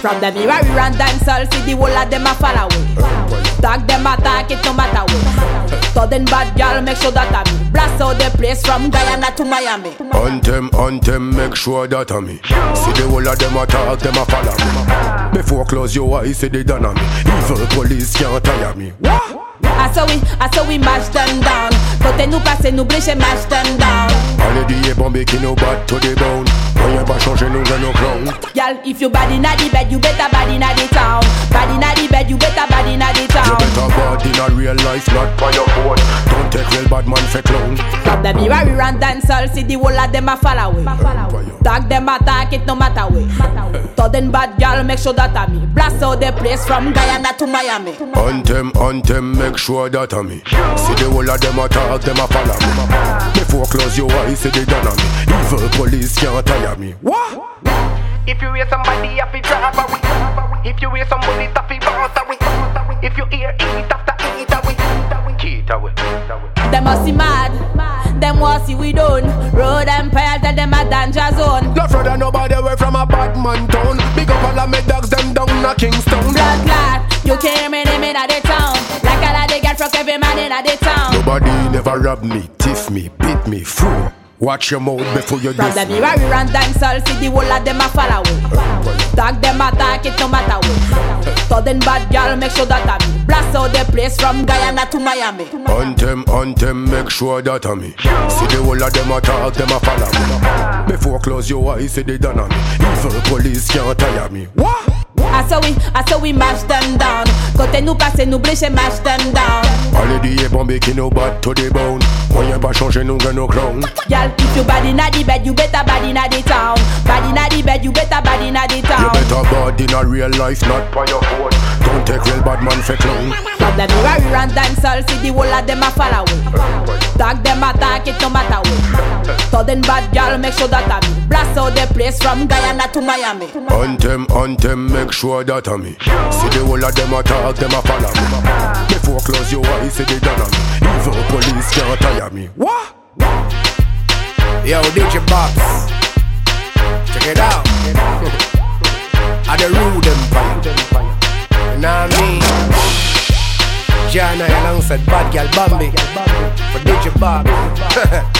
From the mirror we run dance all see the whole of them a follow away. Tag them attack it no matter what. Sudden bad girl make sure that I me blast out the place from Guyana to Miami. Anthem, anthem, make sure that I me. See the whole of them attack, them a follow me. Before close your eyes, see the on me. Evil police can't tire me. Saw we, I saw we mash them down. Côté nous passer, nous blécher, mash them down. Allez dire bombé qui nous bat to the bone. Rien pas changer, nous venons clown. Girl, if you bad inna the bed, you better bad inna the town. Bad inna the bed, you better bad inna the town. You better bad in a real life, not by your phone. Don't take real bad man for clown. From the mirror we run dance all see the whole of them a follow away. Tag them attack it no matter way. Sudden bad girl make sure that I'm me blast out the place from Guyana to Miami. Anthem, anthem, make sure that I'm me. See the whole of them attack, them a follow me. Before close your eyes, see the done on me. Evil police can't tire me. What? If you hear somebody happy drive away. If you hear somebody happy bounce away. If you hear eat Them must be mad. Them want see we done. Road empire tell them a danger zone. Afraid of nobody away from a bad man town. Big up all of me dogs, them down a Kingston. Blood clot, you can't hear me in the town. Like all of they get from every man in the town. Nobody never rob me, tiff me, beat me, fool. Watch your mouth before you From the mirror we run dance all see the whole of them a follow. Tag them attack it no matter what. Sudden bad girl make sure that I me blast out the place from Guyana to Miami. Anthem, anthem, make sure that I me. See the whole of them attack, them a follow me. Before close your eyes, see the done on me. Evil police can't tire me. What? I saw we, I saw we mash them down. Côté nous passer, nous blécher, mash them down. Allez dire bombé qui nous bat to the bone. Moyen pas changer, nous gagnons clown. Girl, if you bad inna the bed, you better bad inna the town. Bad inna the bed, you better bad inna the town. Better bad in a real life, not by your phone. Don't take real bad man for clown. From the mirror we run dance all see the whole of them a follow away. Tag them attack it no matter what. Sudden bad girl make sure that I me blast out the place from Guyana to Miami. Anthem, anthem, make sure that I me. See the whole of them attack, them a follow me. Before close your eyes, see the done on me. Evil police can't tire me. What? Yo, DJ Box. Check it out. The Rude Empire. You know what I mean? Jana alongside Bad Girl Bambi. For DJ out